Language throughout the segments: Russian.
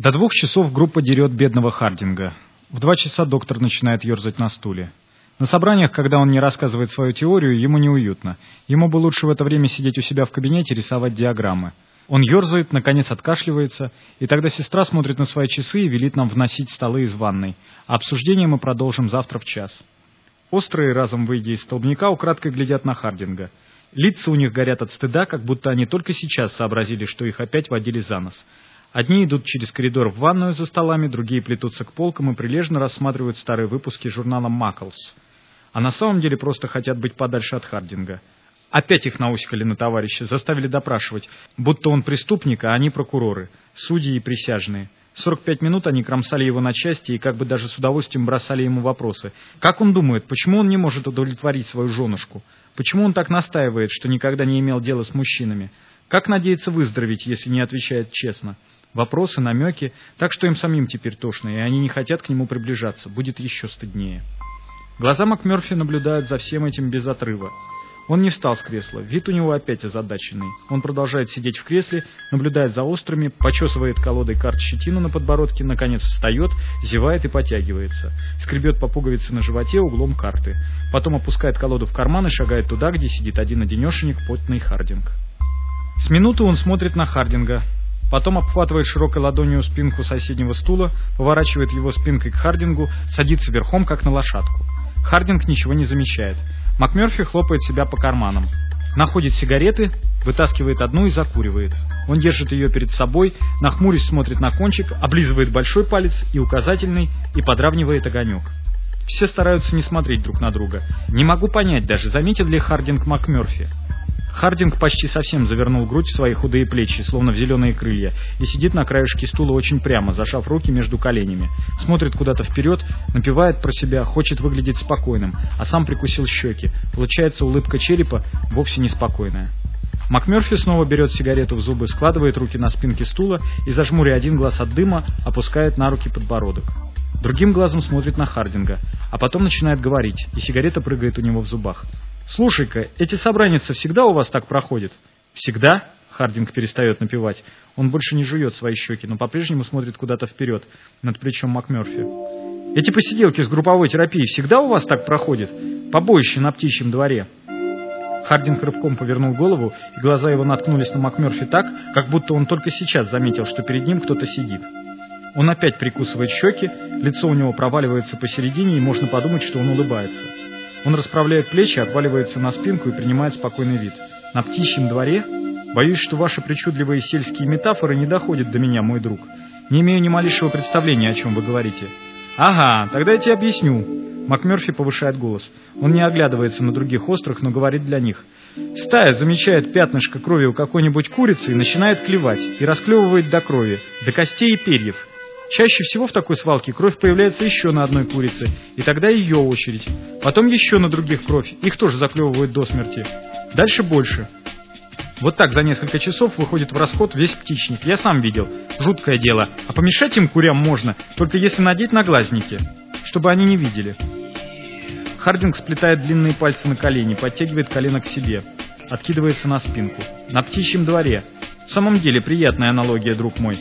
До двух часов группа дерет бедного Хардинга. В два часа доктор начинает ерзать на стуле. На собраниях, когда он не рассказывает свою теорию, ему неуютно. Ему бы лучше в это время сидеть у себя в кабинете и рисовать диаграммы. Он ерзает, наконец откашливается, и тогда сестра смотрит на свои часы и велит нам вносить столы из ванной. А обсуждение мы продолжим завтра в час. Острые, разом выйдя из столбняка, украдкой глядят на Хардинга. Лица у них горят от стыда, как будто они только сейчас сообразили, что их опять водили за нос. Одни идут через коридор в ванную за столами, другие плетутся к полкам и прилежно рассматривают старые выпуски журнала «Маклс». А на самом деле просто хотят быть подальше от Хардинга. Опять их наускали на товарища, заставили допрашивать, будто он преступник, а они прокуроры, судьи и присяжные. 45 минут они кромсали его на части и как бы даже с удовольствием бросали ему вопросы. Как он думает, почему он не может удовлетворить свою женушку? Почему он так настаивает, что никогда не имел дела с мужчинами? Как надеется выздороветь, если не отвечает честно? Вопросы, намеки, так что им самим теперь тошно, и они не хотят к нему приближаться, будет еще стыднее. Глаза МакМёрфи наблюдают за всем этим без отрыва. Он не встал с кресла, вид у него опять озадаченный. Он продолжает сидеть в кресле, наблюдает за острыми, почесывает колодой карт щетину на подбородке, наконец встает, зевает и потягивается. Скребет по пуговице на животе углом карты. Потом опускает колоду в карман и шагает туда, где сидит один-одинешенек, потный Хардинг. С минуты он смотрит на Хардинга, Потом обхватывает широкой ладонью спинку соседнего стула, поворачивает его спинкой к Хардингу, садится верхом, как на лошадку. Хардинг ничего не замечает. МакМёрфи хлопает себя по карманам. Находит сигареты, вытаскивает одну и закуривает. Он держит ее перед собой, нахмурясь смотрит на кончик, облизывает большой палец и указательный и подравнивает огонек. Все стараются не смотреть друг на друга. Не могу понять даже, заметил ли Хардинг МакМёрфи. Хардинг почти совсем завернул грудь в свои худые плечи, словно в зеленые крылья, и сидит на краешке стула очень прямо, зажав руки между коленями. Смотрит куда-то вперед, напевает про себя, хочет выглядеть спокойным, а сам прикусил щеки. Получается улыбка черепа вовсе неспокойная. МакМёрфи снова берет сигарету в зубы, складывает руки на спинке стула и, зажмуря один глаз от дыма, опускает на руки подбородок. Другим глазом смотрит на Хардинга, а потом начинает говорить, и сигарета прыгает у него в зубах. «Слушай-ка, эти собрания всегда у вас так проходят?» «Всегда?» — Хардинг перестает напевать. Он больше не жует свои щеки, но по-прежнему смотрит куда-то вперед, над плечом МакМёрфи. «Эти посиделки с групповой терапией всегда у вас так проходят? Побоище на птичьем дворе?» Хардинг рыбком повернул голову, и глаза его наткнулись на МакМёрфи так, как будто он только сейчас заметил, что перед ним кто-то сидит. Он опять прикусывает щеки, лицо у него проваливается посередине, и можно подумать, что он улыбается. Он расправляет плечи, отваливается на спинку и принимает спокойный вид. На птичьем дворе? Боюсь, что ваши причудливые сельские метафоры не доходят до меня, мой друг. Не имею ни малейшего представления, о чем вы говорите. Ага, тогда я тебе объясню. МакМёрфи повышает голос. Он не оглядывается на других острых, но говорит для них. Стая замечает пятнышко крови у какой-нибудь курицы и начинает клевать, и расклевывает до крови, до костей и перьев. Чаще всего в такой свалке кровь появляется еще на одной курице, и тогда ее очередь. Потом еще на других кровь, их тоже заклевывают до смерти. Дальше больше. Вот так за несколько часов выходит в расход весь птичник. Я сам видел. Жуткое дело. А помешать им курям можно, только если надеть наглазники, чтобы они не видели. Хардинг сплетает длинные пальцы на колени, подтягивает колено к себе, откидывается на спинку. На птичьем дворе. В самом деле приятная аналогия, друг мой.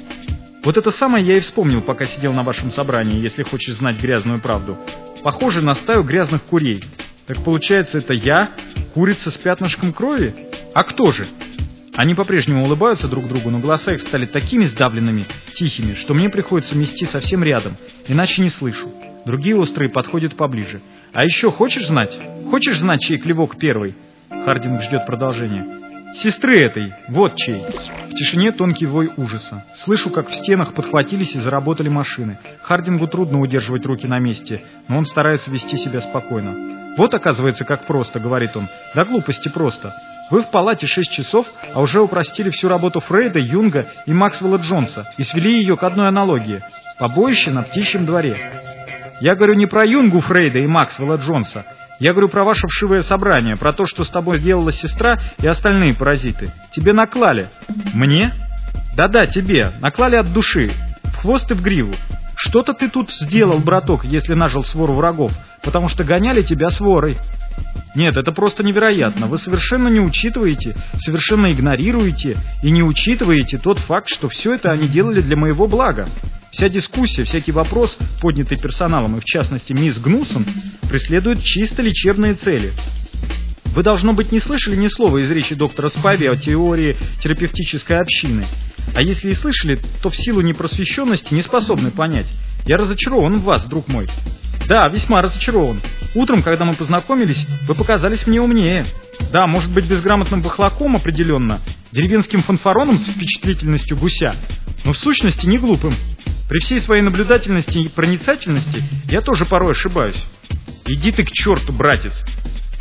Вот это самое я и вспомнил, пока сидел на вашем собрании, если хочешь знать грязную правду. Похоже на стаю грязных курей. Так получается, это я, курица с пятнышком крови? А кто же? Они по-прежнему улыбаются друг другу, но голоса их стали такими сдавленными, тихими, что мне приходится мести совсем рядом, иначе не слышу. Другие острые подходят поближе. А еще хочешь знать? Хочешь знать, чей клевок первый? Хардинг ждет продолжения. Сестры этой, вот чей. В тишине тонкий вой ужаса. Слышу, как в стенах подхватились и заработали машины. Хардингу трудно удерживать руки на месте, но он старается вести себя спокойно. Вот оказывается, как просто, говорит он. Да глупости просто. Вы в палате шесть часов, а уже упростили всю работу Фрейда, Юнга и Максвелла Джонса и свели ее к одной аналогии. Побоище на птичьем дворе. Я говорю не про Юнгу Фрейда и Максвелла Джонса, я говорю про ваше вшивое собрание, про то, что с тобой делала сестра и остальные паразиты. Тебе наклали. Мне? Да-да, тебе. Наклали от души. В хвост и в гриву. Что-то ты тут сделал, браток, если нажил свору врагов, потому что гоняли тебя сворой. Нет, это просто невероятно. Вы совершенно не учитываете, совершенно игнорируете и не учитываете тот факт, что все это они делали для моего блага. Вся дискуссия, всякий вопрос, поднятый персоналом и в частности мисс Гнусон, преследует чисто лечебные цели. Вы, должно быть, не слышали ни слова из речи доктора Спави о теории терапевтической общины. А если и слышали, то в силу непросвещенности не способны понять. Я разочарован в вас, друг мой. Да, весьма разочарован. Утром, когда мы познакомились, вы показались мне умнее. Да, может быть, безграмотным бахлаком определенно, деревенским фанфароном с впечатлительностью гуся, но в сущности не глупым. При всей своей наблюдательности и проницательности я тоже порой ошибаюсь. Иди ты к черту, братец.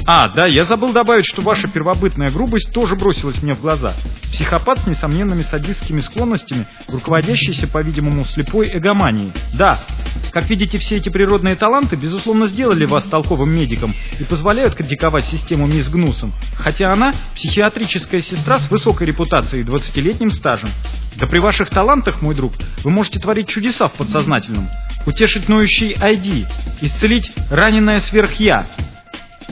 А, да, я забыл добавить, что ваша первобытная грубость тоже бросилась мне в глаза. Психопат с несомненными садистскими склонностями, руководящийся, по-видимому, слепой эгоманией. Да, как видите, все эти природные таланты, безусловно, сделали вас толковым медиком и позволяют критиковать систему мисс Гнусом, хотя она психиатрическая сестра с высокой репутацией и 20-летним стажем. Да при ваших талантах, мой друг, вы можете творить чудеса в подсознательном, утешить ноющий ID, исцелить раненое сверх-я,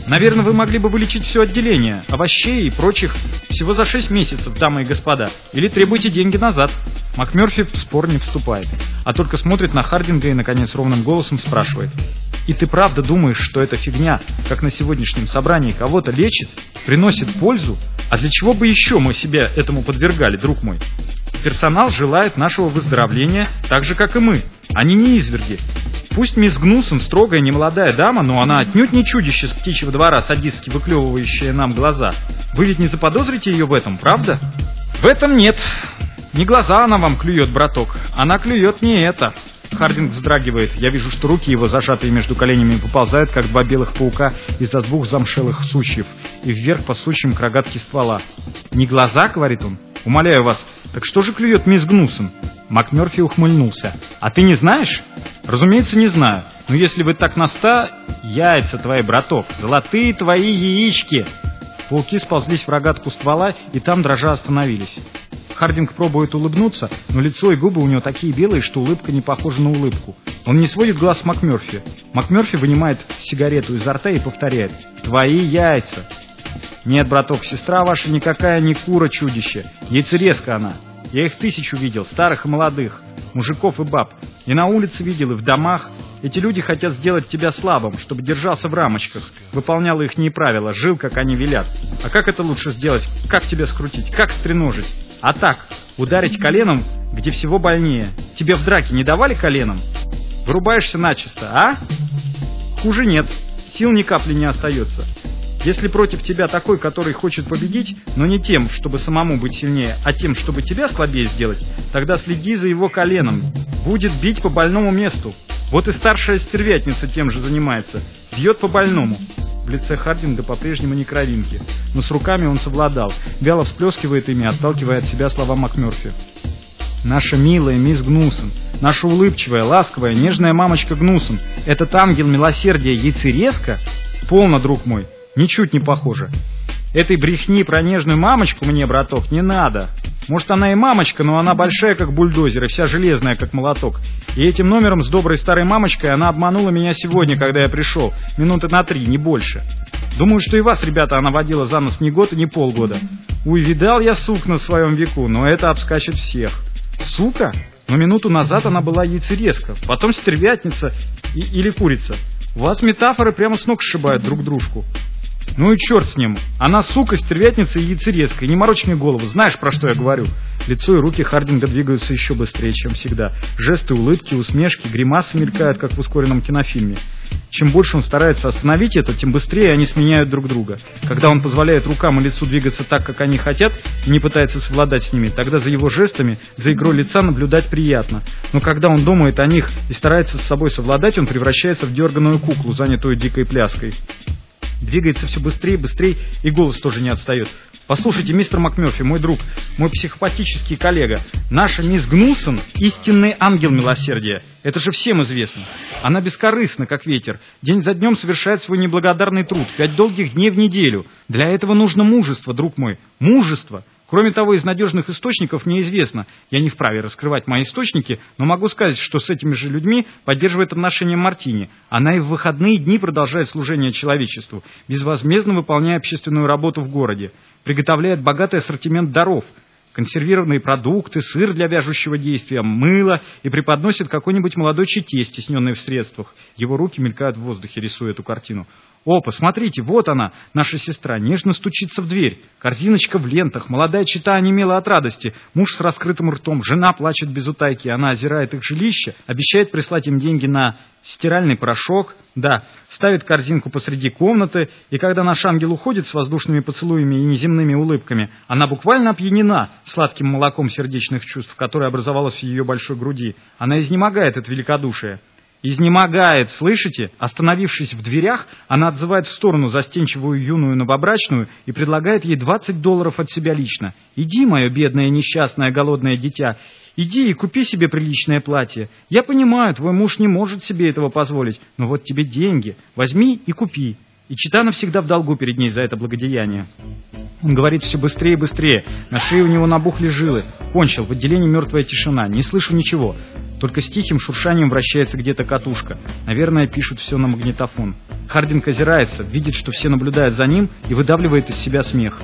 Наверное, вы могли бы вылечить все отделение, овощей и прочих, всего за шесть месяцев, дамы и господа. Или требуйте деньги назад. МакМерфи в спор не вступает, а только смотрит на Хардинга и, наконец, ровным голосом спрашивает. «И ты правда думаешь, что эта фигня, как на сегодняшнем собрании, кого-то лечит, приносит пользу? А для чего бы еще мы себя этому подвергали, друг мой? Персонал желает нашего выздоровления так же, как и мы. Они не изверги. Пусть мисс Гнусон строгая немолодая дама, но она отнюдь не чудище с птичьего двора, садистски выклевывающее нам глаза. Вы ведь не заподозрите ее в этом, правда? В этом нет. Не глаза она вам клюет, браток. Она клюет не это. Хардинг вздрагивает. Я вижу, что руки его, зажатые между коленями, поползают, как два белых паука из-за двух замшелых сучьев, и вверх по сучьям к рогатке ствола. «Не глаза?» — говорит он. «Умоляю вас, так что же клюет мисс Гнусон?» МакМерфи ухмыльнулся. «А ты не знаешь?» «Разумеется, не знаю. Но если вы так на ста... Яйца твои, браток, золотые твои яички!» Пауки сползлись в рогатку ствола и там дрожа остановились. Хардинг пробует улыбнуться, но лицо и губы у него такие белые, что улыбка не похожа на улыбку. Он не сводит глаз с МакМерфи. МакМерфи вынимает сигарету изо рта и повторяет «Твои яйца!» «Нет, браток, сестра ваша никакая не кура-чудище. Яйцерезка она. Я их тысячу видел, старых и молодых, мужиков и баб. И на улице видел, и в домах. Эти люди хотят сделать тебя слабым, чтобы держался в рамочках, выполнял их правила, жил, как они велят. А как это лучше сделать? Как тебя скрутить? Как стреножить? А так, ударить коленом, где всего больнее. Тебе в драке не давали коленом? Вырубаешься начисто, а? Хуже нет. Сил ни капли не остается. Если против тебя такой, который хочет победить, но не тем, чтобы самому быть сильнее, а тем, чтобы тебя слабее сделать, тогда следи за его коленом. Будет бить по больному месту. Вот и старшая стервятница тем же занимается. Бьет по больному. В лице Хардинга по-прежнему не кровинки, но с руками он совладал, вяло всплескивает ими, отталкивая от себя слова МакМерфи. Наша милая мисс Гнусон, наша улыбчивая, ласковая, нежная мамочка Гнусон, этот ангел милосердия яйцерезка? Полно, друг мой, Ничуть не похоже. Этой брехни про нежную мамочку мне, браток, не надо. Может, она и мамочка, но она большая, как бульдозер, и вся железная, как молоток. И этим номером с доброй старой мамочкой она обманула меня сегодня, когда я пришел. Минуты на три, не больше. Думаю, что и вас, ребята, она водила за нос не год и не полгода. Уй, видал я сук на своем веку, но это обскачет всех. Сука? Но минуту назад она была яйцерезка, потом стервятница и, или курица. У вас метафоры прямо с ног сшибают друг дружку. Ну и черт с ним. Она сука, стервятница и яйцерезка. И не морочь мне голову. Знаешь, про что я говорю? Лицо и руки Хардинга двигаются еще быстрее, чем всегда. Жесты, улыбки, усмешки, гримасы мелькают, как в ускоренном кинофильме. Чем больше он старается остановить это, тем быстрее они сменяют друг друга. Когда он позволяет рукам и лицу двигаться так, как они хотят, и не пытается совладать с ними, тогда за его жестами, за игрой лица наблюдать приятно. Но когда он думает о них и старается с собой совладать, он превращается в дерганую куклу, занятую дикой пляской. Двигается все быстрее, быстрее, и голос тоже не отстает. Послушайте, мистер МакМерфи, мой друг, мой психопатический коллега, наша мисс Гнусон – истинный ангел милосердия. Это же всем известно. Она бескорыстна, как ветер. День за днем совершает свой неблагодарный труд. Пять долгих дней в неделю. Для этого нужно мужество, друг мой. Мужество. Кроме того, из надежных источников неизвестно. Я не вправе раскрывать мои источники, но могу сказать, что с этими же людьми поддерживает отношения Мартини. Она и в выходные дни продолжает служение человечеству, безвозмездно выполняя общественную работу в городе. Приготовляет богатый ассортимент даров – консервированные продукты, сыр для вяжущего действия, мыло и преподносит какой-нибудь молодой чете, стесненной в средствах. Его руки мелькают в воздухе, рисуя эту картину. О, посмотрите, вот она, наша сестра, нежно стучится в дверь. Корзиночка в лентах, молодая чита онемела от радости. Муж с раскрытым ртом, жена плачет без утайки. Она озирает их жилище, обещает прислать им деньги на стиральный порошок. Да, ставит корзинку посреди комнаты, и когда наш ангел уходит с воздушными поцелуями и неземными улыбками, она буквально опьянена сладким молоком сердечных чувств, которое образовалось в ее большой груди. Она изнемогает от великодушия изнемогает, слышите? Остановившись в дверях, она отзывает в сторону застенчивую юную новобрачную и предлагает ей 20 долларов от себя лично. «Иди, мое бедное несчастное голодное дитя, иди и купи себе приличное платье. Я понимаю, твой муж не может себе этого позволить, но вот тебе деньги, возьми и купи». И Читана всегда в долгу перед ней за это благодеяние. Он говорит все быстрее и быстрее. На шее у него набухли жилы. Кончил. В отделении мертвая тишина. Не слышу ничего. Только с тихим шуршанием вращается где-то катушка. Наверное, пишут все на магнитофон. Хардинг озирается, видит, что все наблюдают за ним и выдавливает из себя смех.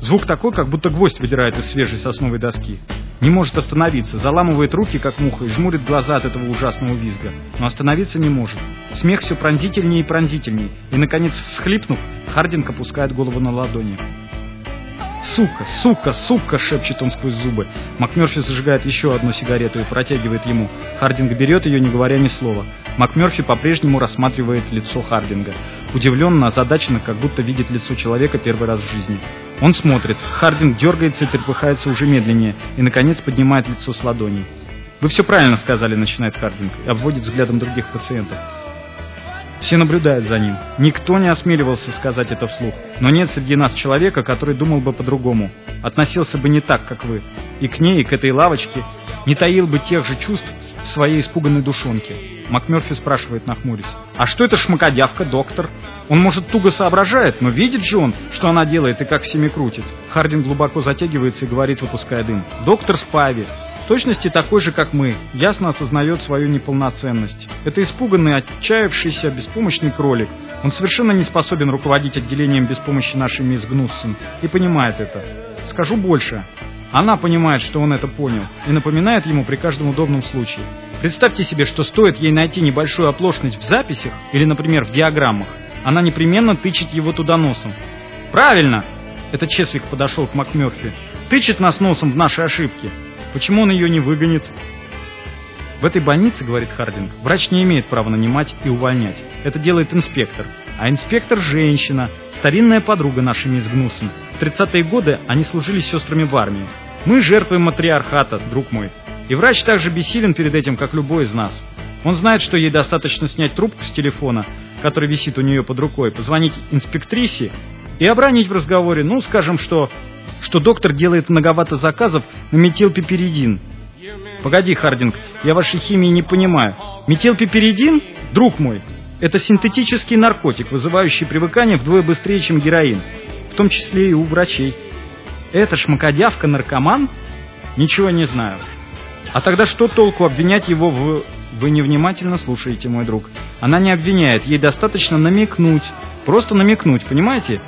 Звук такой, как будто гвоздь выдирает из свежей сосновой доски. Не может остановиться, заламывает руки, как муха, и жмурит глаза от этого ужасного визга. Но остановиться не может. Смех все пронзительнее и пронзительнее. И, наконец, всхлипнув, Хардинг опускает голову на ладони. «Сука, сука, сука!» — шепчет он сквозь зубы. МакМерфи зажигает еще одну сигарету и протягивает ему. Хардинг берет ее, не говоря ни слова. МакМерфи по-прежнему рассматривает лицо Хардинга. Удивленно, озадаченно, как будто видит лицо человека первый раз в жизни. Он смотрит. Хардинг дергается и трепыхается уже медленнее, и, наконец, поднимает лицо с ладоней. «Вы все правильно сказали», — начинает Хардинг, и обводит взглядом других пациентов. Все наблюдают за ним. Никто не осмеливался сказать это вслух. Но нет среди нас человека, который думал бы по-другому. Относился бы не так, как вы. И к ней, и к этой лавочке. Не таил бы тех же чувств в своей испуганной душонке. МакМерфи спрашивает, нахмурясь. «А что это шмакодявка, доктор?» Он, может, туго соображает, но видит же он, что она делает и как всеми крутит. Хардин глубоко затягивается и говорит, выпуская дым. «Доктор Спави, точности такой же, как мы, ясно осознает свою неполноценность. Это испуганный, отчаявшийся, беспомощный кролик. Он совершенно не способен руководить отделением без помощи нашей мисс Гнуссен и понимает это. Скажу больше. Она понимает, что он это понял, и напоминает ему при каждом удобном случае. Представьте себе, что стоит ей найти небольшую оплошность в записях или, например, в диаграммах, она непременно тычет его туда носом. «Правильно!» Это Чесвик подошел к МакМёрфи. «Тычет нас носом в наши ошибки. Почему он ее не выгонит? В этой больнице, говорит Хардинг, врач не имеет права нанимать и увольнять. Это делает инспектор. А инспектор – женщина, старинная подруга нашей мисс Гнусом. В 30-е годы они служили сестрами в армии. Мы жертвы матриархата, друг мой. И врач так же бессилен перед этим, как любой из нас. Он знает, что ей достаточно снять трубку с телефона, который висит у нее под рукой, позвонить инспектрисе и обронить в разговоре, ну, скажем, что что доктор делает многовато заказов на метилпиперидин. Погоди, Хардинг, я вашей химии не понимаю. Метилпиперидин, друг мой, это синтетический наркотик, вызывающий привыкание вдвое быстрее, чем героин, в том числе и у врачей. Это шмакодявка наркоман? Ничего не знаю. А тогда что толку обвинять его в... Вы невнимательно слушаете, мой друг. Она не обвиняет, ей достаточно намекнуть. Просто намекнуть, понимаете?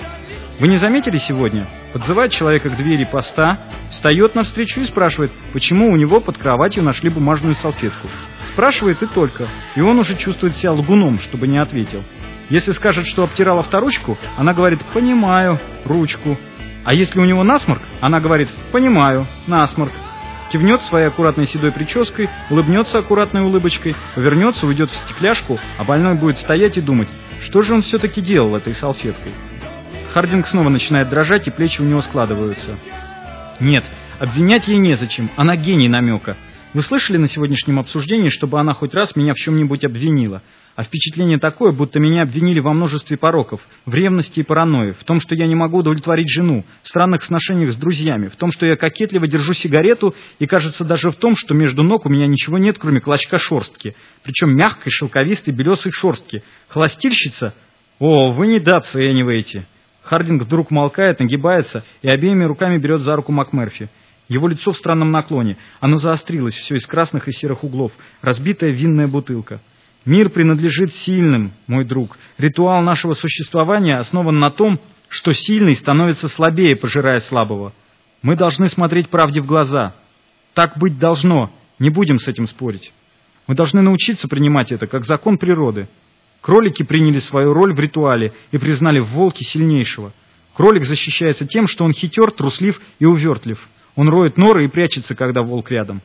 Вы не заметили сегодня? Подзывает человека к двери поста, встает навстречу и спрашивает, почему у него под кроватью нашли бумажную салфетку. Спрашивает и только, и он уже чувствует себя лгуном, чтобы не ответил. Если скажет, что обтирала авторучку, она говорит «понимаю, ручку». А если у него насморк, она говорит «понимаю, насморк». Кивнет своей аккуратной седой прической, улыбнется аккуратной улыбочкой, повернется, уйдет в стекляшку, а больной будет стоять и думать, что же он все-таки делал этой салфеткой. Хардинг снова начинает дрожать, и плечи у него складываются. Нет, обвинять ей незачем, она гений намека. Вы слышали на сегодняшнем обсуждении, чтобы она хоть раз меня в чем-нибудь обвинила? А впечатление такое, будто меня обвинили во множестве пороков, в ревности и паранойи, в том, что я не могу удовлетворить жену, в странных сношениях с друзьями, в том, что я кокетливо держу сигарету, и кажется даже в том, что между ног у меня ничего нет, кроме клочка шорстки, причем мягкой, шелковистой, белесой шорстки. Холостильщица? О, вы недооцениваете. Хардинг вдруг молкает, нагибается и обеими руками берет за руку МакМерфи. Его лицо в странном наклоне. Оно заострилось, все из красных и серых углов. Разбитая винная бутылка. Мир принадлежит сильным, мой друг. Ритуал нашего существования основан на том, что сильный становится слабее, пожирая слабого. Мы должны смотреть правде в глаза. Так быть должно. Не будем с этим спорить. Мы должны научиться принимать это как закон природы. Кролики приняли свою роль в ритуале и признали в волке сильнейшего. Кролик защищается тем, что он хитер, труслив и увертлив. Он роет норы и прячется, когда волк рядом.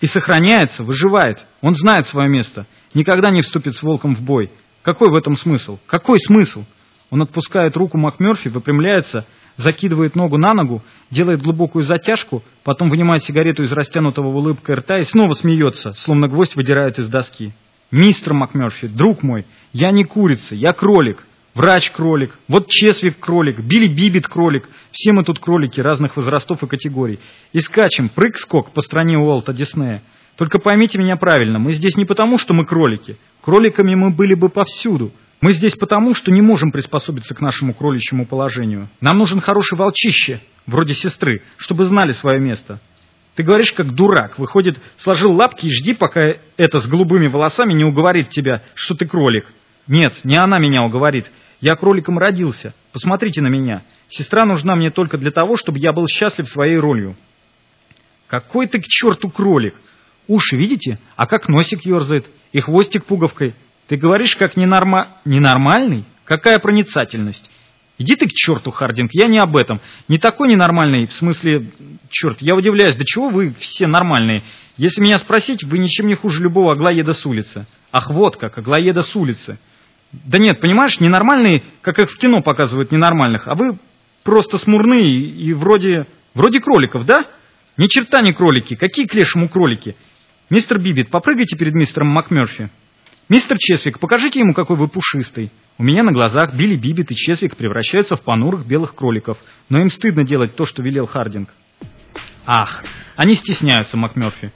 И сохраняется, выживает. Он знает свое место. Никогда не вступит с волком в бой. Какой в этом смысл? Какой смысл? Он отпускает руку МакМерфи, выпрямляется, закидывает ногу на ногу, делает глубокую затяжку, потом вынимает сигарету из растянутого улыбкой рта и снова смеется, словно гвоздь выдирает из доски. «Мистер МакМерфи, друг мой, я не курица, я кролик. Врач-кролик, вот Чесвик-кролик, Билли Бибит-кролик. Все мы тут кролики разных возрастов и категорий. И скачем, прыг-скок по стране Уолта Диснея. Только поймите меня правильно, мы здесь не потому, что мы кролики. Кроликами мы были бы повсюду. Мы здесь потому, что не можем приспособиться к нашему кроличьему положению. Нам нужен хороший волчище, вроде сестры, чтобы знали свое место. Ты говоришь, как дурак. Выходит, сложил лапки и жди, пока это с голубыми волосами не уговорит тебя, что ты кролик. Нет, не она меня уговорит. Я кроликом родился. Посмотрите на меня. Сестра нужна мне только для того, чтобы я был счастлив своей ролью. Какой ты к черту кролик? Уши видите? А как носик ерзает? И хвостик пуговкой. Ты говоришь, как ненорма... ненормальный? Какая проницательность? Иди ты к черту, Хардинг, я не об этом. Не такой ненормальный, в смысле, черт, я удивляюсь, до чего вы все нормальные? Если меня спросить, вы ничем не хуже любого аглоеда с улицы. Ах, вот как, аглоеда с улицы. Да нет, понимаешь, ненормальные, как их в кино показывают ненормальных, а вы просто смурные и вроде, вроде кроликов, да? Ни черта не кролики, какие к лешему кролики? Мистер Бибит, попрыгайте перед мистером МакМерфи. Мистер Чесвик, покажите ему, какой вы пушистый. У меня на глазах Билли Бибит и Чесвик превращаются в понурых белых кроликов, но им стыдно делать то, что велел Хардинг. Ах, они стесняются, МакМерфи.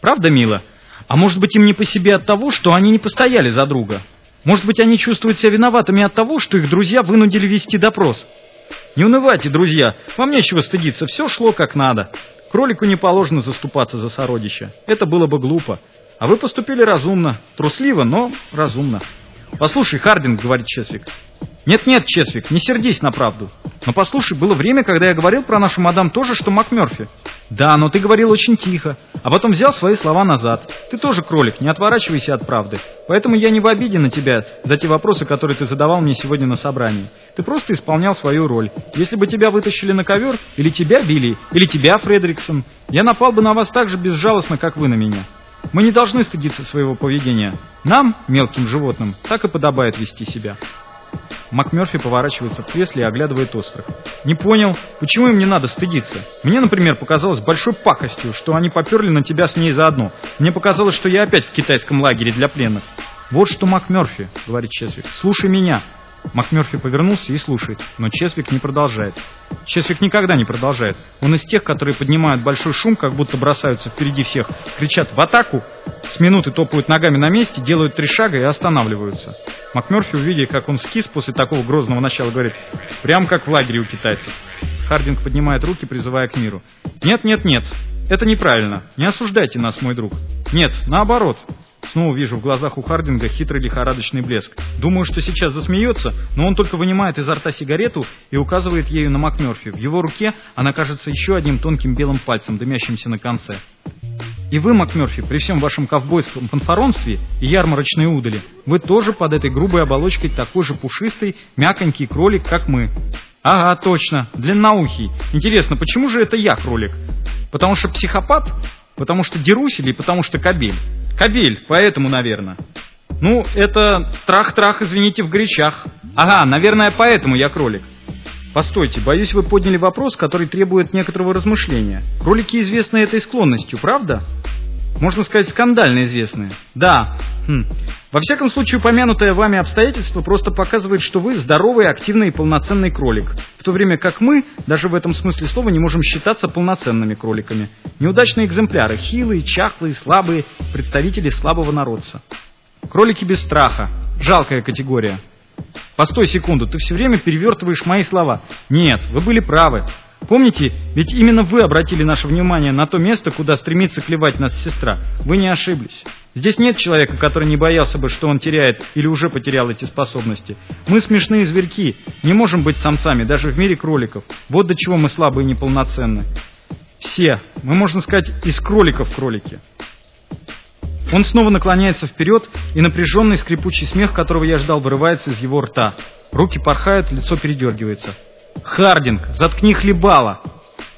Правда, мило? А может быть, им не по себе от того, что они не постояли за друга? Может быть, они чувствуют себя виноватыми от того, что их друзья вынудили вести допрос? Не унывайте, друзья, вам нечего стыдиться, все шло как надо. Кролику не положено заступаться за сородища. Это было бы глупо. А вы поступили разумно, трусливо, но разумно. Послушай, Хардинг, говорит Чесвик. Нет-нет, Чесвик, не сердись на правду. Но послушай, было время, когда я говорил про нашу мадам тоже, что МакМерфи. Да, но ты говорил очень тихо, а потом взял свои слова назад. Ты тоже кролик, не отворачивайся от правды. Поэтому я не в обиде на тебя за те вопросы, которые ты задавал мне сегодня на собрании. Ты просто исполнял свою роль. Если бы тебя вытащили на ковер, или тебя били, или тебя, Фредериксон, я напал бы на вас так же безжалостно, как вы на меня. Мы не должны стыдиться своего поведения. Нам, мелким животным, так и подобает вести себя. МакМерфи поворачивается в кресле и оглядывает остров. Не понял, почему им не надо стыдиться? Мне, например, показалось большой пакостью, что они поперли на тебя с ней заодно. Мне показалось, что я опять в китайском лагере для пленных. Вот что МакМерфи, говорит Чесвик, слушай меня. МакМерфи повернулся и слушает, но Чесвик не продолжает. Чесвик никогда не продолжает. Он из тех, которые поднимают большой шум, как будто бросаются впереди всех, кричат «в атаку!», с минуты топают ногами на месте, делают три шага и останавливаются. МакМерфи, увидев, как он скис после такого грозного начала, говорит «прям как в лагере у китайцев». Хардинг поднимает руки, призывая к миру. «Нет, нет, нет, это неправильно. Не осуждайте нас, мой друг. Нет, наоборот. Снова вижу в глазах у Хардинга хитрый лихорадочный блеск. Думаю, что сейчас засмеется, но он только вынимает изо рта сигарету и указывает ею на МакМерфи. В его руке она кажется еще одним тонким белым пальцем, дымящимся на конце. И вы, МакМерфи, при всем вашем ковбойском фанфаронстве и ярмарочной удали, вы тоже под этой грубой оболочкой такой же пушистый, мяконький кролик, как мы. Ага, точно, длинноухий. Интересно, почему же это я кролик? Потому что психопат? Потому что дерусь или потому что кобель? Кобель, поэтому, наверное. Ну, это трах-трах, извините, в горячах. Ага, наверное, поэтому я кролик. Постойте, боюсь, вы подняли вопрос, который требует некоторого размышления. Кролики известны этой склонностью, правда? Можно сказать, скандально известные. Да. Хм. Во всяком случае, упомянутое вами обстоятельство просто показывает, что вы здоровый, активный и полноценный кролик, в то время как мы, даже в этом смысле слова, не можем считаться полноценными кроликами. Неудачные экземпляры, хилые, чахлые, слабые, представители слабого народца. Кролики без страха. Жалкая категория. Постой секунду, ты все время перевертываешь мои слова. Нет, вы были правы. Помните, ведь именно вы обратили наше внимание на то место, куда стремится клевать нас сестра. Вы не ошиблись. Здесь нет человека, который не боялся бы, что он теряет или уже потерял эти способности. Мы смешные зверьки, не можем быть самцами, даже в мире кроликов. Вот до чего мы слабы и неполноценны. Все, мы, можно сказать, из кроликов кролики. Он снова наклоняется вперед, и напряженный скрипучий смех, которого я ждал, вырывается из его рта. Руки порхают, лицо передергивается. «Хардинг, заткни хлебала!»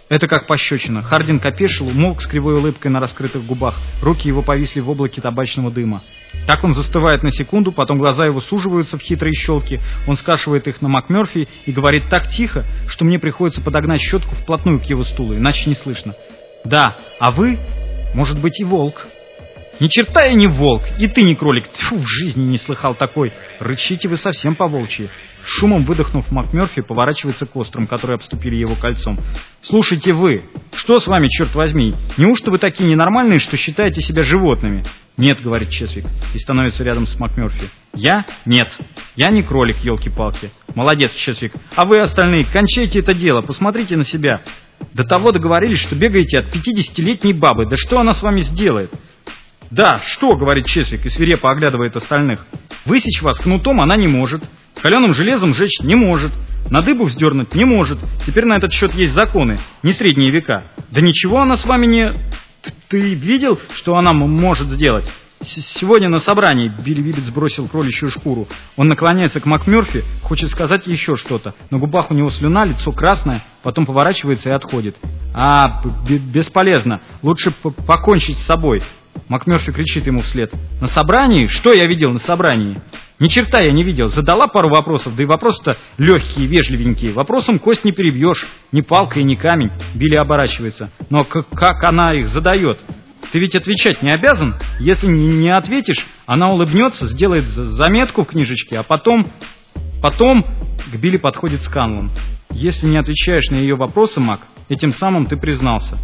Это как пощечина. Хардинг опешил, умолк с кривой улыбкой на раскрытых губах. Руки его повисли в облаке табачного дыма. Так он застывает на секунду, потом глаза его суживаются в хитрые щелки. Он скашивает их на МакМерфи и говорит так тихо, что мне приходится подогнать щетку вплотную к его стулу, иначе не слышно. «Да, а вы, может быть, и волк». Ни черта я не волк, и ты не кролик. Тьфу, в жизни не слыхал такой. Рычите вы совсем по-волчьи. Шумом выдохнув, МакМерфи поворачивается к острым, которые обступили его кольцом. «Слушайте вы, что с вами, черт возьми? Неужто вы такие ненормальные, что считаете себя животными?» «Нет», — говорит Чесвик, и становится рядом с МакМерфи. «Я? Нет. Я не кролик, елки-палки. Молодец, Чесвик. А вы остальные, кончайте это дело, посмотрите на себя. До того договорились, что бегаете от пятидесятилетней бабы. Да что она с вами сделает?» «Да, что?» — говорит Чесвик и свирепо оглядывает остальных. «Высечь вас кнутом она не может, каленым железом сжечь не может, на дыбу вздернуть не может. Теперь на этот счет есть законы, не средние века. Да ничего она с вами не... Ты видел, что она может сделать?» Сегодня на собрании Билли Виллет сбросил кроличью шкуру. Он наклоняется к МакМёрфи, хочет сказать еще что-то. На губах у него слюна, лицо красное, потом поворачивается и отходит. А, бесполезно. Лучше покончить с собой. МакМерфи кричит ему вслед. «На собрании? Что я видел на собрании?» «Ни черта я не видел. Задала пару вопросов, да и вопросы-то легкие, вежливенькие. Вопросом кость не перебьешь. Ни палкой, ни камень». Билли оборачивается. «Но как она их задает?» Ты ведь отвечать не обязан. Если не ответишь, она улыбнется, сделает заметку в книжечке, а потом... Потом к Билли подходит Сканлон. Если не отвечаешь на ее вопросы, Мак, этим самым ты признался.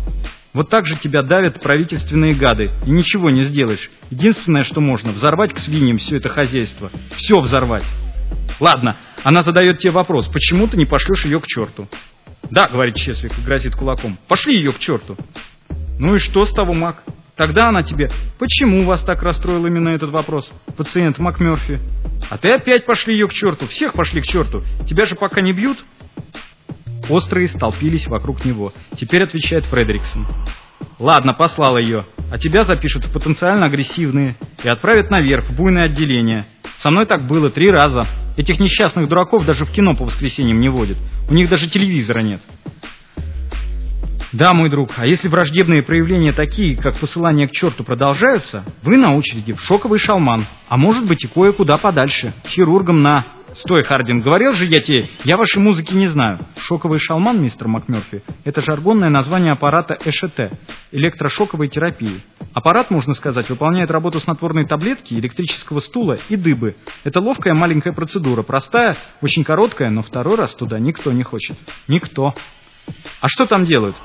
Вот так же тебя давят правительственные гады, и ничего не сделаешь. Единственное, что можно, взорвать к свиньям все это хозяйство. Все взорвать. Ладно, она задает тебе вопрос, почему ты не пошлешь ее к черту? Да, говорит Чесвик и грозит кулаком. Пошли ее к черту. Ну и что с того, Мак? Тогда она тебе, почему вас так расстроил именно этот вопрос, пациент МакМерфи? А ты опять пошли ее к черту, всех пошли к черту. Тебя же пока не бьют? Острые столпились вокруг него. Теперь отвечает Фредериксон. Ладно, послал ее. А тебя запишут в потенциально агрессивные и отправят наверх, в буйное отделение. Со мной так было три раза. Этих несчастных дураков даже в кино по воскресеньям не водят. У них даже телевизора нет. Да, мой друг, а если враждебные проявления такие, как посылание к черту, продолжаются, вы на очереди в шоковый шалман, а может быть и кое-куда подальше, хирургом на Стой, Хардин, говорил же я тебе, я вашей музыки не знаю. Шоковый шалман, мистер МакМерфи, это жаргонное название аппарата ЭШТ, электрошоковой терапии. Аппарат, можно сказать, выполняет работу снотворной таблетки, электрического стула и дыбы. Это ловкая маленькая процедура, простая, очень короткая, но второй раз туда никто не хочет. Никто. А что там делают?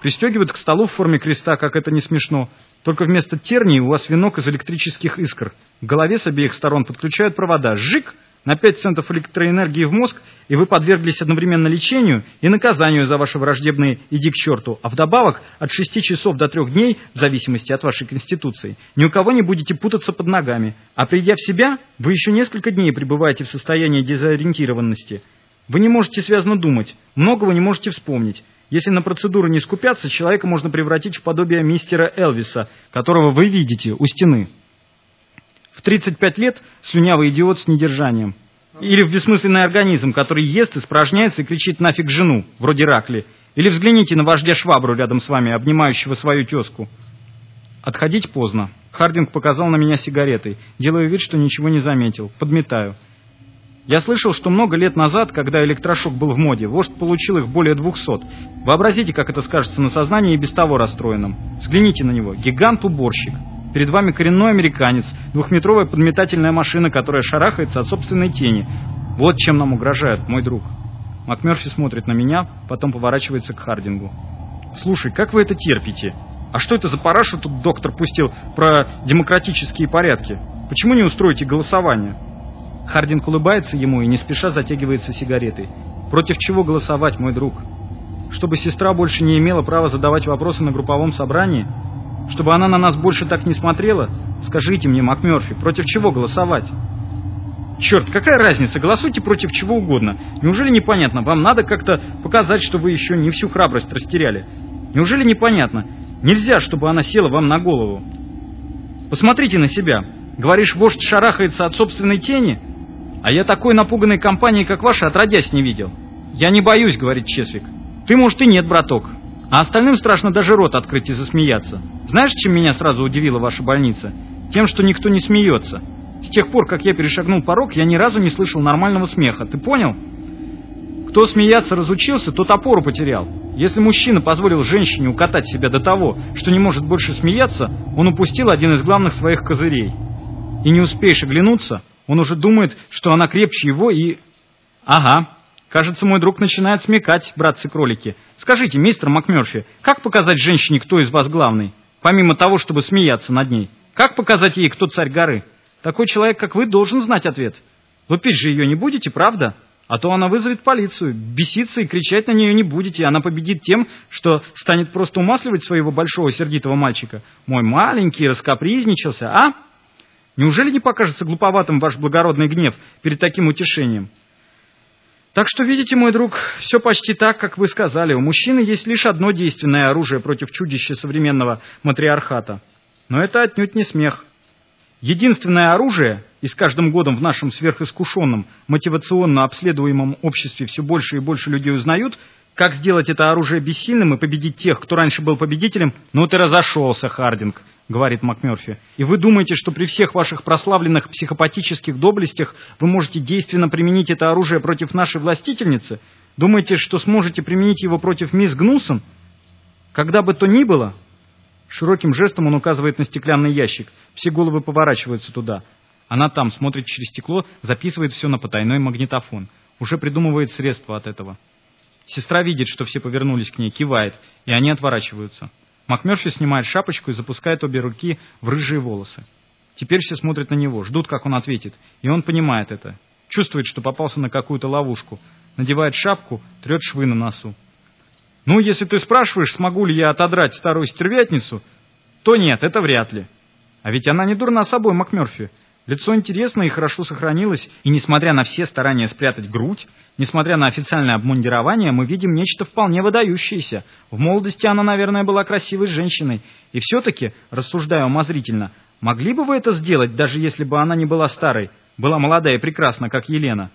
Пристегивают к столу в форме креста, как это не смешно. Только вместо тернии у вас венок из электрических искр. К голове с обеих сторон подключают провода. Жик! На 5 центов электроэнергии в мозг, и вы подверглись одновременно лечению и наказанию за ваши враждебные «иди к черту», а вдобавок от 6 часов до 3 дней, в зависимости от вашей конституции, ни у кого не будете путаться под ногами, а придя в себя, вы еще несколько дней пребываете в состоянии дезориентированности. Вы не можете связно думать, многого не можете вспомнить. Если на процедуру не скупятся, человека можно превратить в подобие мистера Элвиса, которого вы видите у стены. В 35 лет слюнявый идиот с недержанием. Или в бессмысленный организм, который ест, испражняется и кричит нафиг жену, вроде Ракли. Или взгляните на вождя Швабру рядом с вами, обнимающего свою тезку. Отходить поздно. Хардинг показал на меня сигаретой. Делаю вид, что ничего не заметил. Подметаю. Я слышал, что много лет назад, когда электрошок был в моде, вождь получил их более двухсот. Вообразите, как это скажется на сознании и без того расстроенном. Взгляните на него. Гигант-уборщик. Перед вами коренной американец, двухметровая подметательная машина, которая шарахается от собственной тени. Вот чем нам угрожают, мой друг. МакМерфи смотрит на меня, потом поворачивается к Хардингу. «Слушай, как вы это терпите? А что это за парашу тут доктор пустил про демократические порядки? Почему не устроите голосование?» Хардинг улыбается ему и не спеша затягивается сигаретой. Против чего голосовать, мой друг? Чтобы сестра больше не имела права задавать вопросы на групповом собрании? Чтобы она на нас больше так не смотрела? Скажите мне, МакМёрфи, против чего голосовать? Черт, какая разница, голосуйте против чего угодно. Неужели непонятно, вам надо как-то показать, что вы еще не всю храбрость растеряли? Неужели непонятно? Нельзя, чтобы она села вам на голову. Посмотрите на себя. Говоришь, вождь шарахается от собственной тени? А я такой напуганной компании, как ваша, отродясь не видел. Я не боюсь, говорит Чесвик. Ты, может, и нет, браток. А остальным страшно даже рот открыть и засмеяться. Знаешь, чем меня сразу удивила ваша больница? Тем, что никто не смеется. С тех пор, как я перешагнул порог, я ни разу не слышал нормального смеха. Ты понял? Кто смеяться разучился, тот опору потерял. Если мужчина позволил женщине укатать себя до того, что не может больше смеяться, он упустил один из главных своих козырей. И не успеешь оглянуться, он уже думает, что она крепче его и... Ага, кажется, мой друг начинает смекать, братцы-кролики. Скажите, мистер МакМёрфи, как показать женщине, кто из вас главный? Помимо того, чтобы смеяться над ней. Как показать ей, кто царь горы? Такой человек, как вы, должен знать ответ. Лупить же ее не будете, правда? А то она вызовет полицию, беситься и кричать на нее не будете, она победит тем, что станет просто умасливать своего большого сердитого мальчика. Мой маленький раскапризничался, а? Неужели не покажется глуповатым ваш благородный гнев перед таким утешением? Так что, видите, мой друг, все почти так, как вы сказали. У мужчины есть лишь одно действенное оружие против чудища современного матриархата. Но это отнюдь не смех. Единственное оружие, и с каждым годом в нашем сверхискушенном, мотивационно обследуемом обществе все больше и больше людей узнают, как сделать это оружие бессильным и победить тех, кто раньше был победителем? Ну ты разошелся, Хардинг, говорит МакМерфи. И вы думаете, что при всех ваших прославленных психопатических доблестях вы можете действенно применить это оружие против нашей властительницы? Думаете, что сможете применить его против мисс Гнусон? Когда бы то ни было, широким жестом он указывает на стеклянный ящик. Все головы поворачиваются туда. Она там, смотрит через стекло, записывает все на потайной магнитофон. Уже придумывает средства от этого. Сестра видит, что все повернулись к ней, кивает, и они отворачиваются. МакМерфи снимает шапочку и запускает обе руки в рыжие волосы. Теперь все смотрят на него, ждут, как он ответит. И он понимает это. Чувствует, что попался на какую-то ловушку. Надевает шапку, трет швы на носу. Ну, если ты спрашиваешь, смогу ли я отодрать старую стервятницу, то нет, это вряд ли. А ведь она не дурна собой, МакМерфи. Лицо интересное и хорошо сохранилось, и несмотря на все старания спрятать грудь, несмотря на официальное обмундирование, мы видим нечто вполне выдающееся. В молодости она, наверное, была красивой женщиной. И все-таки, рассуждая умозрительно, могли бы вы это сделать, даже если бы она не была старой, была молодая и прекрасна, как Елена?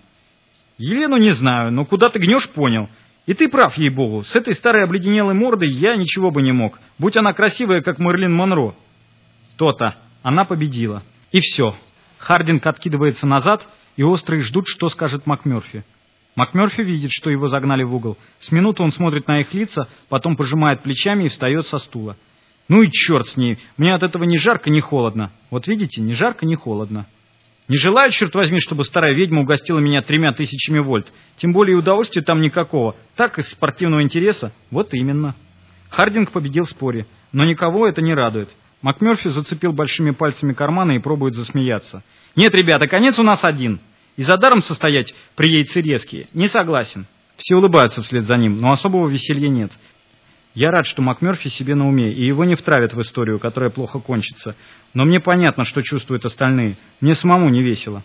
Елену не знаю, но куда ты гнешь, понял. И ты прав, ей-богу, с этой старой обледенелой мордой я ничего бы не мог, будь она красивая, как Мерлин Монро. То-то, она победила. И все, Хардинг откидывается назад, и острые ждут, что скажет МакМерфи. МакМерфи видит, что его загнали в угол. С минуты он смотрит на их лица, потом пожимает плечами и встает со стула. Ну и черт с ней, мне от этого ни жарко, ни холодно. Вот видите, ни жарко, ни холодно. Не желаю, черт возьми, чтобы старая ведьма угостила меня тремя тысячами вольт. Тем более удовольствия там никакого. Так, из спортивного интереса. Вот именно. Хардинг победил в споре, но никого это не радует. МакМерфи зацепил большими пальцами карманы и пробует засмеяться. «Нет, ребята, конец у нас один. И за даром состоять при яйце резкие. Не согласен». Все улыбаются вслед за ним, но особого веселья нет. Я рад, что МакМерфи себе на уме, и его не втравят в историю, которая плохо кончится. Но мне понятно, что чувствуют остальные. Мне самому не весело.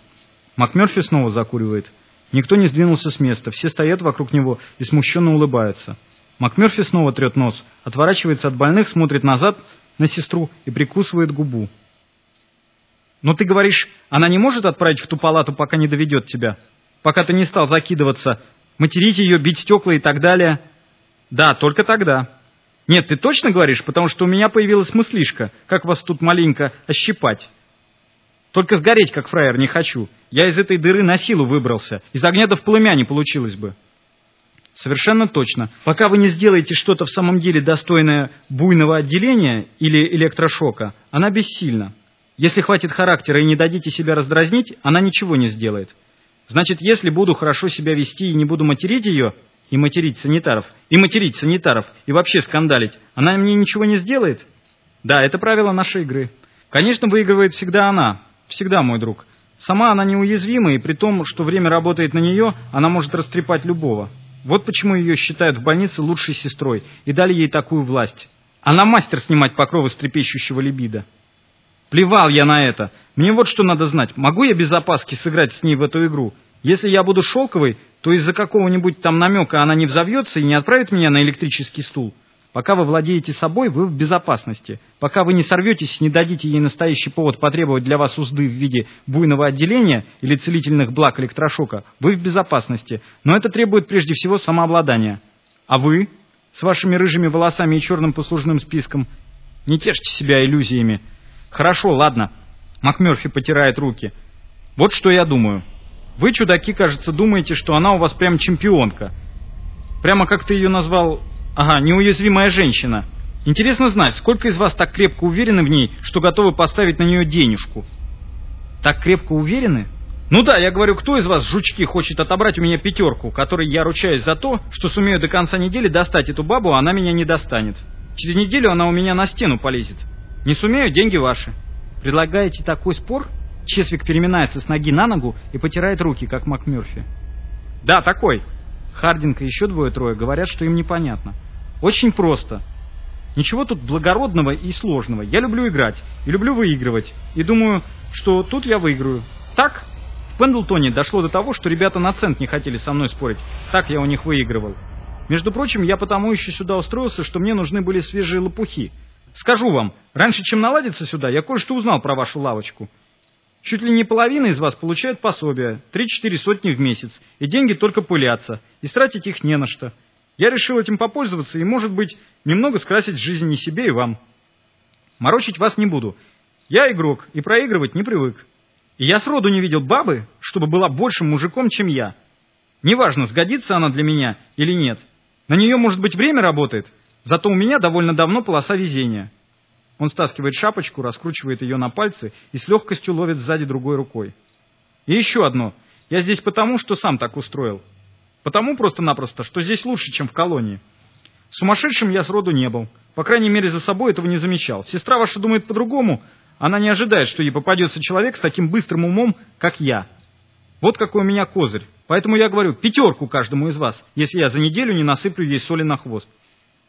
МакМерфи снова закуривает. Никто не сдвинулся с места, все стоят вокруг него и смущенно улыбаются. МакМерфи снова трет нос, отворачивается от больных, смотрит назад на сестру и прикусывает губу. Но ты говоришь, она не может отправить в ту палату, пока не доведет тебя? Пока ты не стал закидываться, материть ее, бить стекла и так далее? Да, только тогда. Нет, ты точно говоришь, потому что у меня появилась мыслишка, как вас тут маленько ощипать. Только сгореть, как фраер, не хочу. Я из этой дыры на силу выбрался. Из огня до в полымя не получилось бы. Совершенно точно. Пока вы не сделаете что-то в самом деле достойное буйного отделения или электрошока, она бессильна. Если хватит характера и не дадите себя раздразнить, она ничего не сделает. Значит, если буду хорошо себя вести и не буду материть ее, и материть санитаров, и материть санитаров, и вообще скандалить, она мне ничего не сделает? Да, это правило нашей игры. Конечно, выигрывает всегда она. Всегда, мой друг. Сама она неуязвима, и при том, что время работает на нее, она может растрепать любого. Вот почему ее считают в больнице лучшей сестрой и дали ей такую власть. Она мастер снимать покровы с трепещущего либидо. Плевал я на это. Мне вот что надо знать. Могу я без опаски сыграть с ней в эту игру? Если я буду шелковой, то из-за какого-нибудь там намека она не взовьется и не отправит меня на электрический стул. Пока вы владеете собой, вы в безопасности. Пока вы не сорветесь не дадите ей настоящий повод потребовать для вас узды в виде буйного отделения или целительных благ электрошока, вы в безопасности. Но это требует прежде всего самообладания. А вы, с вашими рыжими волосами и черным послужным списком, не тешьте себя иллюзиями. Хорошо, ладно. МакМерфи потирает руки. Вот что я думаю. Вы, чудаки, кажется, думаете, что она у вас прям чемпионка. Прямо как ты ее назвал... Ага, неуязвимая женщина. Интересно знать, сколько из вас так крепко уверены в ней, что готовы поставить на нее денежку? Так крепко уверены? Ну да, я говорю, кто из вас, жучки, хочет отобрать у меня пятерку, которой я ручаюсь за то, что сумею до конца недели достать эту бабу, а она меня не достанет. Через неделю она у меня на стену полезет. Не сумею, деньги ваши. Предлагаете такой спор? Чесвик переминается с ноги на ногу и потирает руки, как МакМёрфи. Да, такой. Хардинг и еще двое-трое говорят, что им непонятно. Очень просто. Ничего тут благородного и сложного. Я люблю играть и люблю выигрывать. И думаю, что тут я выиграю. Так? В Пендлтоне дошло до того, что ребята на цент не хотели со мной спорить. Так я у них выигрывал. Между прочим, я потому еще сюда устроился, что мне нужны были свежие лопухи. Скажу вам, раньше, чем наладиться сюда, я кое-что узнал про вашу лавочку. Чуть ли не половина из вас получает пособие, три-четыре сотни в месяц, и деньги только пылятся, и тратить их не на что. Я решил этим попользоваться и, может быть, немного скрасить жизнь и себе, и вам. Морочить вас не буду. Я игрок и проигрывать не привык. И я сроду не видел бабы, чтобы была большим мужиком, чем я. Неважно, сгодится она для меня или нет. На нее, может быть, время работает, зато у меня довольно давно полоса везения. Он стаскивает шапочку, раскручивает ее на пальцы и с легкостью ловит сзади другой рукой. И еще одно. Я здесь потому, что сам так устроил. Потому просто-напросто, что здесь лучше, чем в колонии. Сумасшедшим я сроду не был. По крайней мере, за собой этого не замечал. Сестра ваша думает по-другому. Она не ожидает, что ей попадется человек с таким быстрым умом, как я. Вот какой у меня козырь. Поэтому я говорю пятерку каждому из вас, если я за неделю не насыплю ей соли на хвост.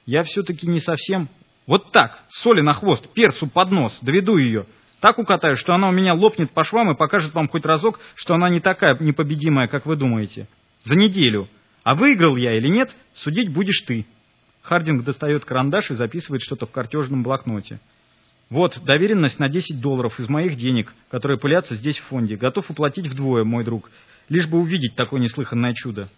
Я все-таки не совсем вот так, соли на хвост, перцу под нос, доведу ее. Так укатаю, что она у меня лопнет по швам и покажет вам хоть разок, что она не такая непобедимая, как вы думаете. За неделю. А выиграл я или нет, судить будешь ты. Хардинг достает карандаш и записывает что-то в картежном блокноте. Вот, доверенность на 10 долларов из моих денег, которые пылятся здесь в фонде. Готов уплатить вдвое, мой друг, лишь бы увидеть такое неслыханное чудо.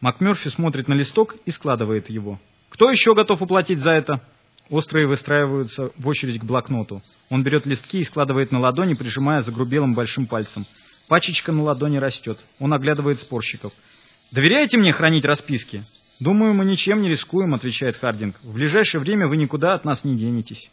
МакМерфи смотрит на листок и складывает его. Кто еще готов уплатить за это? Острые выстраиваются в очередь к блокноту. Он берет листки и складывает на ладони, прижимая загрубелым большим пальцем. Пачечка на ладони растет. Он оглядывает спорщиков. «Доверяете мне хранить расписки?» «Думаю, мы ничем не рискуем», — отвечает Хардинг. «В ближайшее время вы никуда от нас не денетесь».